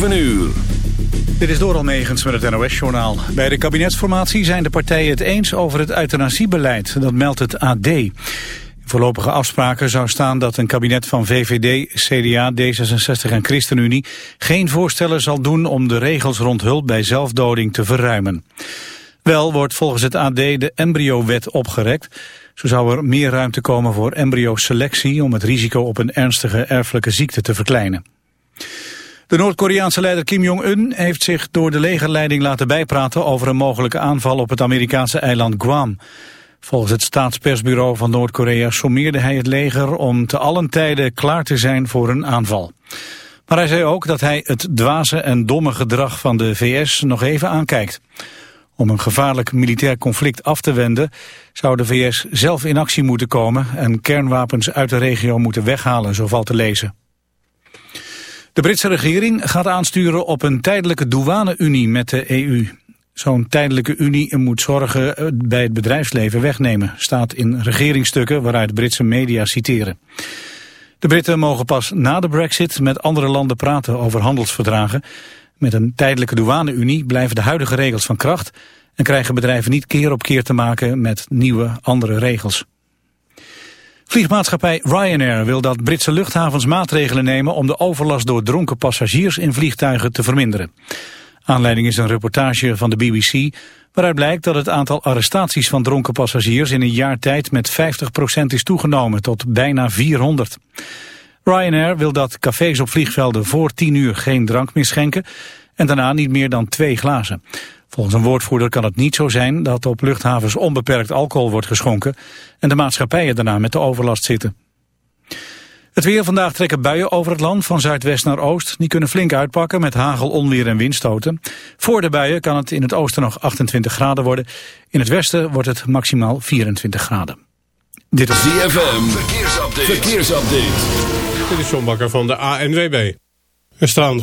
7 uur. Dit is door Almegens met het NOS-journaal. Bij de kabinetsformatie zijn de partijen het eens over het euthanasiebeleid. Dat meldt het AD. Voorlopige afspraken zou staan dat een kabinet van VVD, CDA, D66 en ChristenUnie... geen voorstellen zal doen om de regels rond hulp bij zelfdoding te verruimen. Wel wordt volgens het AD de embryowet opgerekt. Zo zou er meer ruimte komen voor embryoselectie... om het risico op een ernstige erfelijke ziekte te verkleinen. De Noord-Koreaanse leider Kim Jong-un heeft zich door de legerleiding laten bijpraten over een mogelijke aanval op het Amerikaanse eiland Guam. Volgens het staatspersbureau van Noord-Korea sommeerde hij het leger om te allen tijden klaar te zijn voor een aanval. Maar hij zei ook dat hij het dwaze en domme gedrag van de VS nog even aankijkt. Om een gevaarlijk militair conflict af te wenden zou de VS zelf in actie moeten komen en kernwapens uit de regio moeten weghalen, zo valt te lezen. De Britse regering gaat aansturen op een tijdelijke douane-unie met de EU. Zo'n tijdelijke unie moet zorgen eh, bij het bedrijfsleven wegnemen, staat in regeringsstukken waaruit Britse media citeren. De Britten mogen pas na de brexit met andere landen praten over handelsverdragen. Met een tijdelijke douane-unie blijven de huidige regels van kracht en krijgen bedrijven niet keer op keer te maken met nieuwe andere regels. Vliegmaatschappij Ryanair wil dat Britse luchthavens maatregelen nemen om de overlast door dronken passagiers in vliegtuigen te verminderen. Aanleiding is een reportage van de BBC waaruit blijkt dat het aantal arrestaties van dronken passagiers in een jaar tijd met 50% is toegenomen tot bijna 400. Ryanair wil dat cafés op vliegvelden voor 10 uur geen drank meer schenken en daarna niet meer dan twee glazen. Volgens een woordvoerder kan het niet zo zijn dat op luchthavens onbeperkt alcohol wordt geschonken en de maatschappijen daarna met de overlast zitten. Het weer vandaag trekken buien over het land van zuidwest naar oost. Die kunnen flink uitpakken met hagel, onweer en windstoten. Voor de buien kan het in het oosten nog 28 graden worden. In het westen wordt het maximaal 24 graden. Dit is ZFM. Verkeersupdate. Verkeersupdate. Dit is John Bakker van de ANWB. Er staan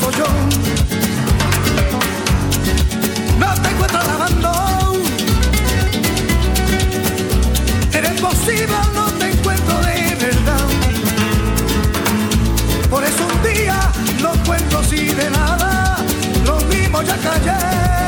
soy. No te encuentro lavando. Eres posible, no te encuentro de verdad. Por eso un día no cuento si de nada. Los vimos ya callé.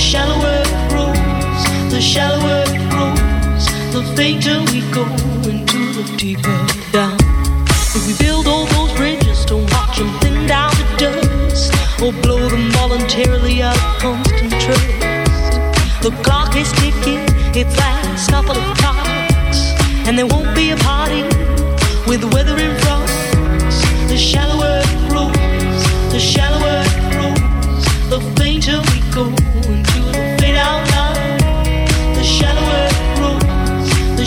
shallower it grows, the shallower it grows, the fainter we go into the deeper down. If we build all those bridges, don't watch them thin down to dust, or blow them voluntarily out of constant trust. The clock is ticking, its last couple of clocks, and there won't be a party with weather in front. The shallower it grows, the shallower it grows, the fainter we go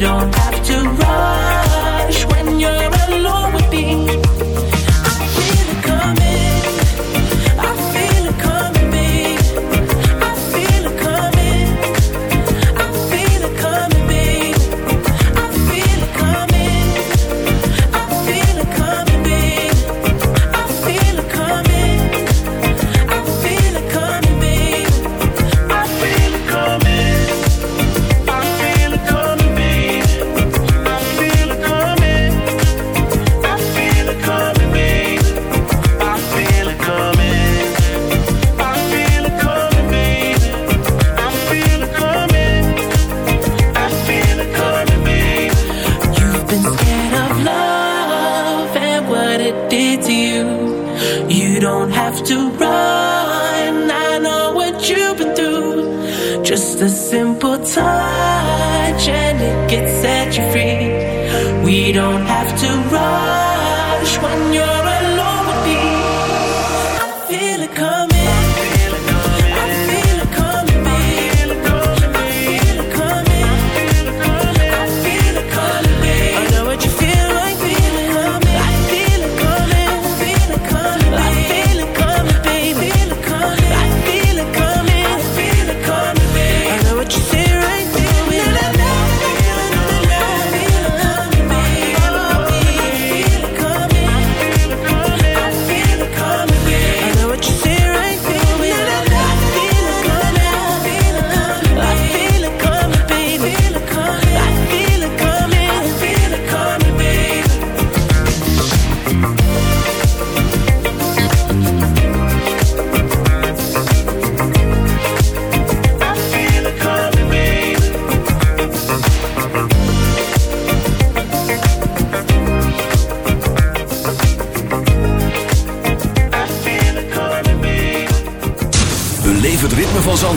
don't have to run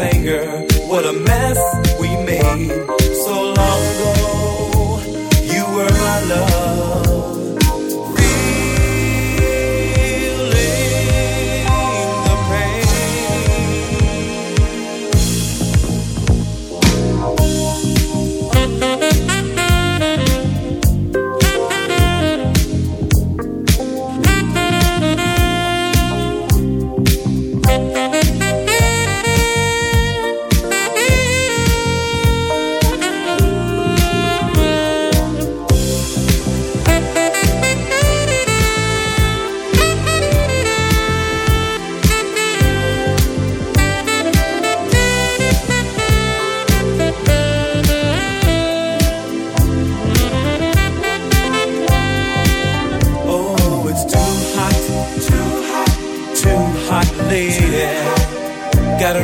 anger. What a mess we made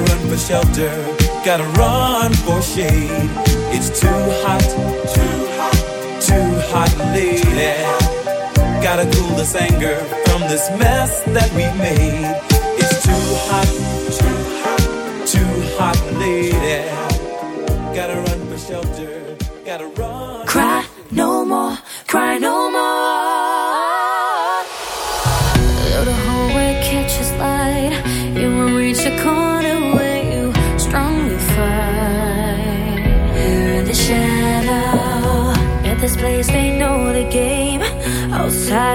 run for shelter, gotta run for shade. It's too hot, too hot, too hot, lady. Gotta cool this anger from this mess that we made. It's too hot, too hot, too hot, lady. Gotta run for shelter, gotta run. Cry no more, cry no more.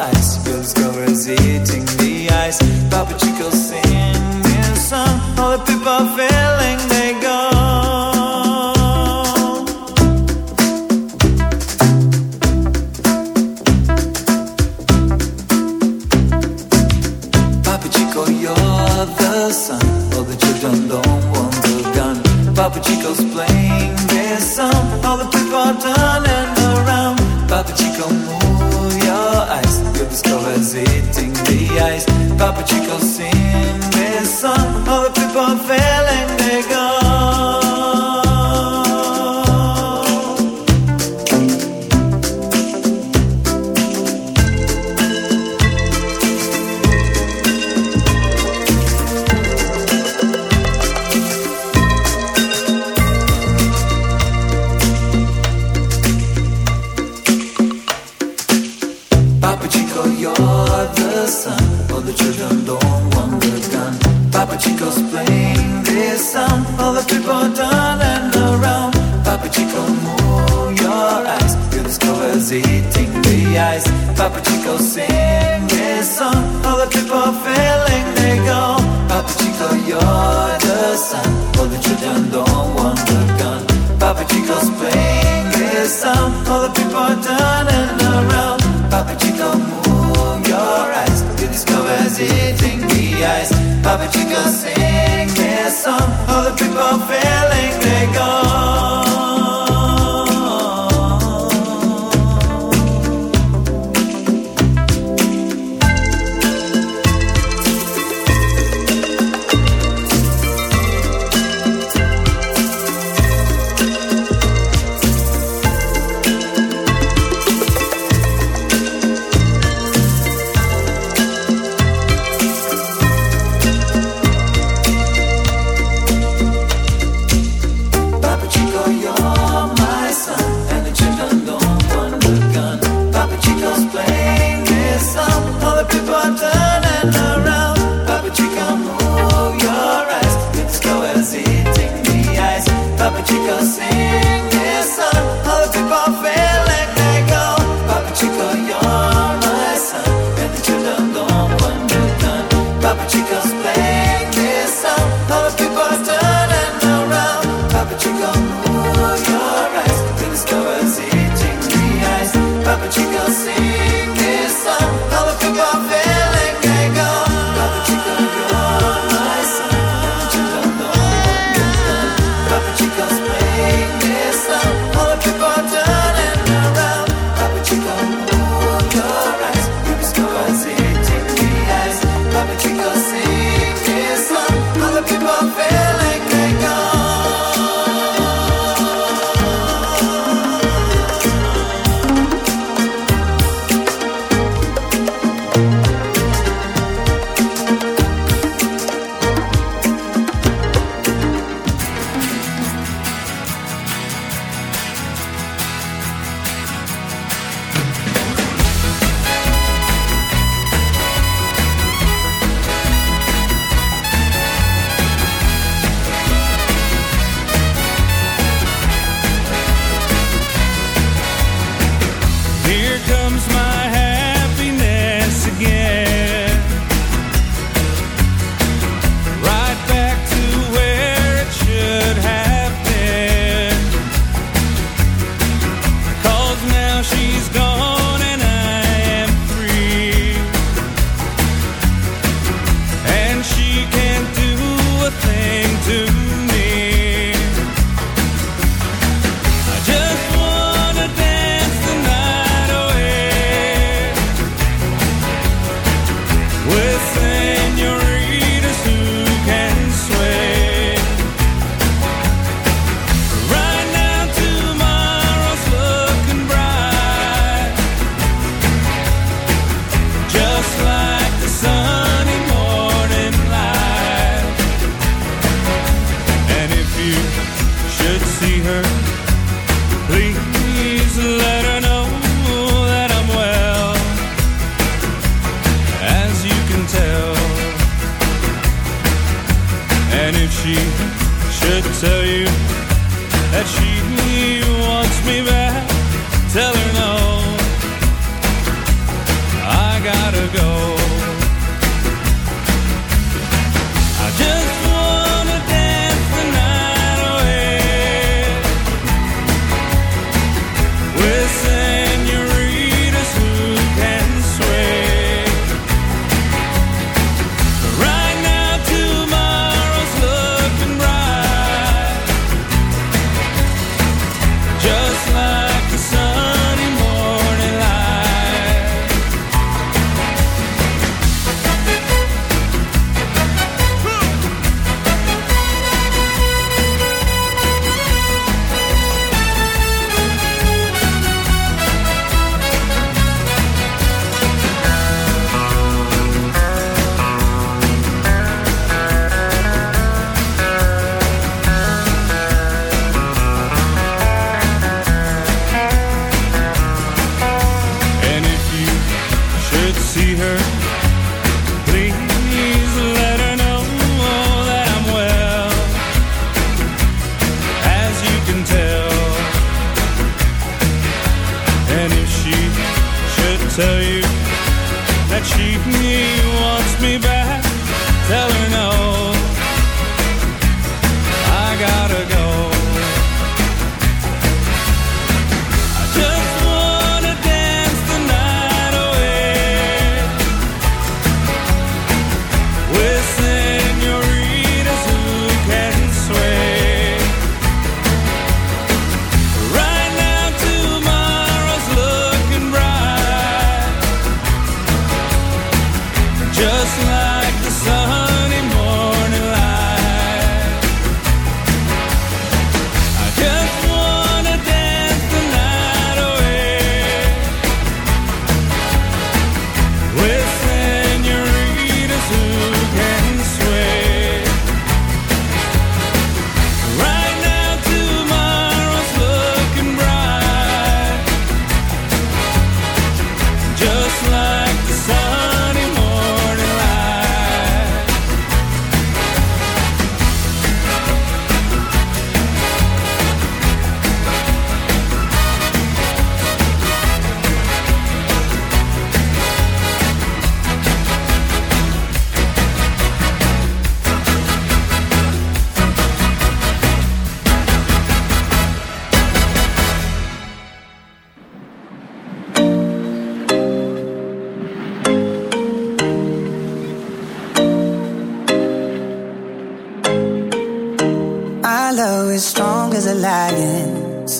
eyes. Your discover's eating the ice. Papa Chico, sing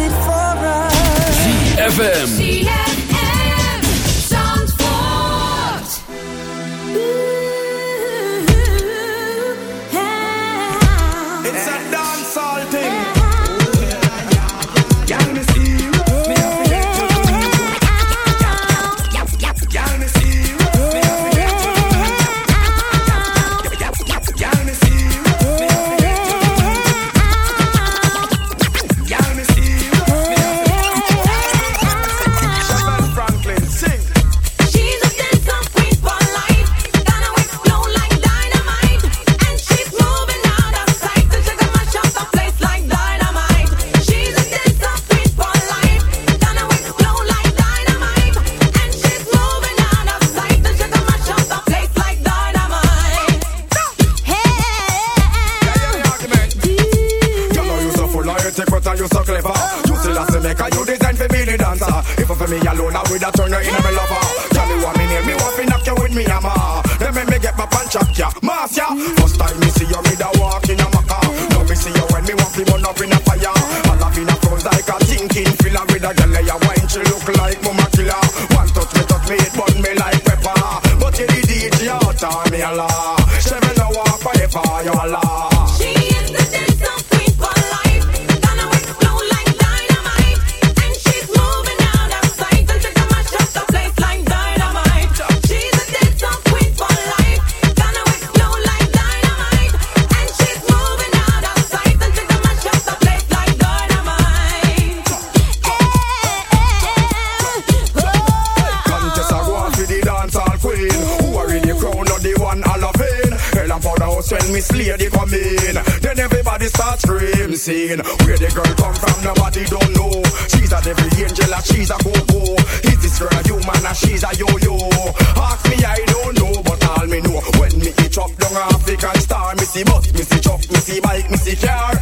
in for us. for the house when Miss Lady come in. Then everybody start screaming, Where the girl come from, nobody don't know. She's a devil angel, and she's a go-go. Is this girl a human, and she's a yo-yo? Ask me, I don't know, but all me know. When me eat up down African star, me see bus, me see truck, me see bike, me see car.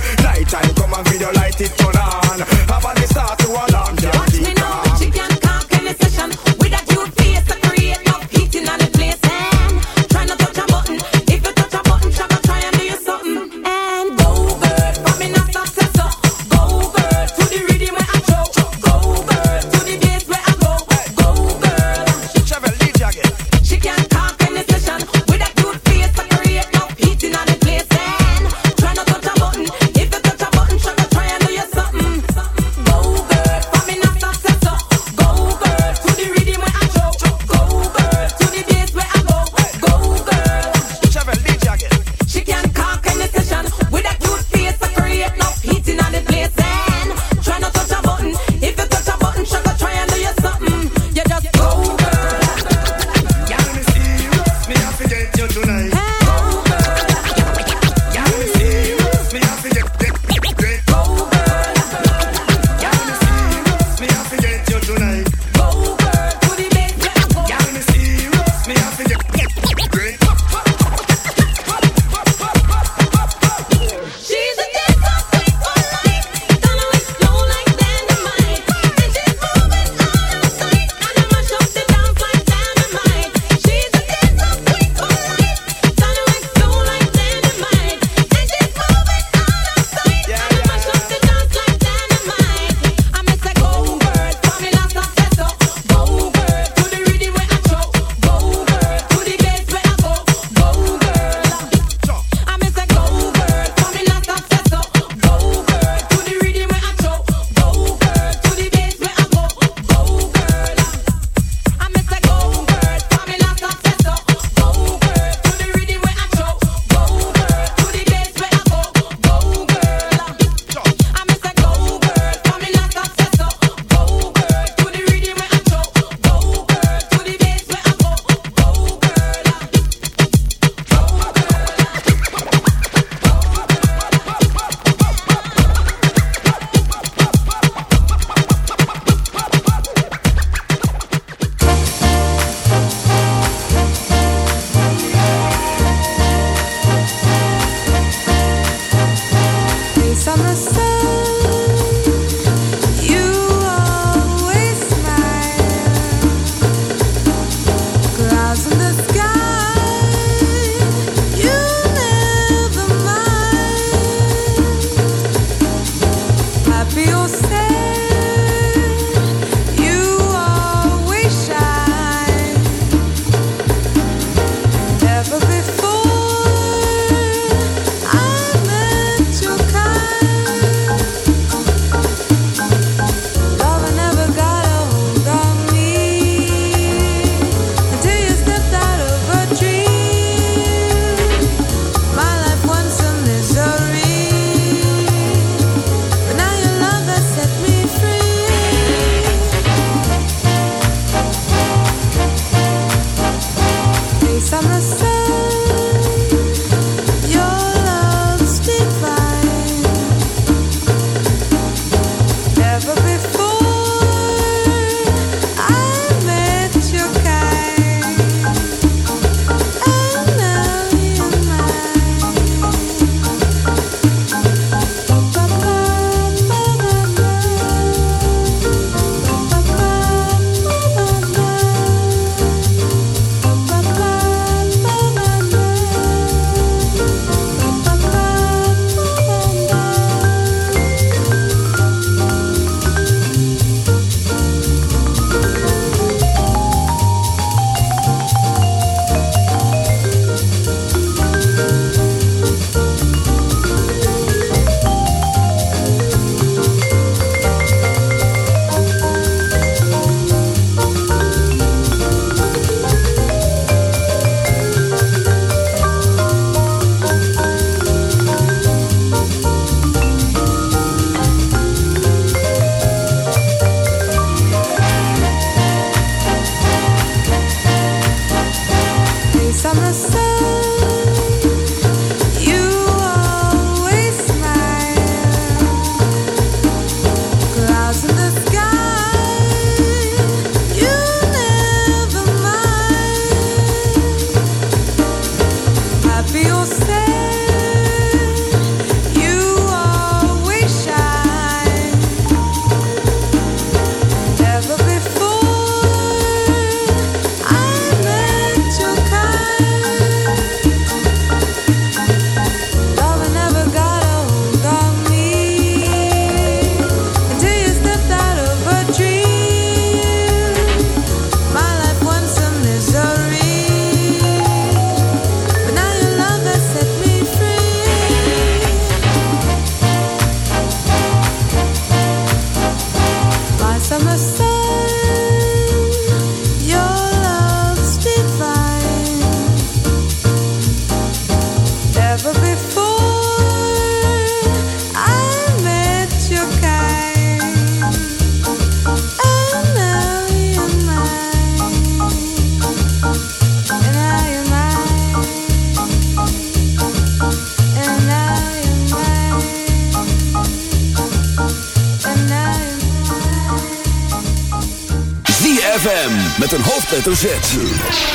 Hoofdletter Z.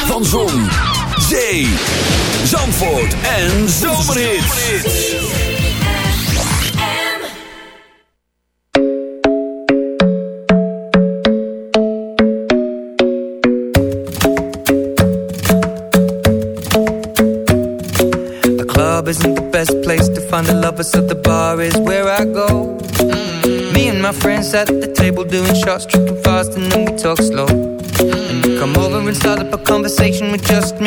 Van Zon, Zee, Zandvoort en. The club isn't the best place to find the lovers, so the bar is where I go. Mm. Me and my friends at the table doing shots,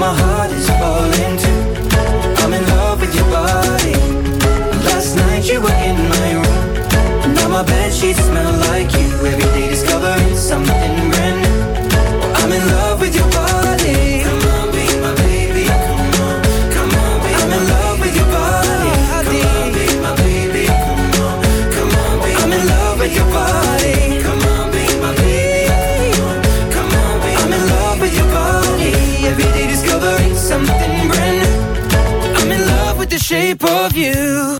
my heart is falling too. I'm in love with your body. Last night you were in my room. Now my bed sheets smell of you.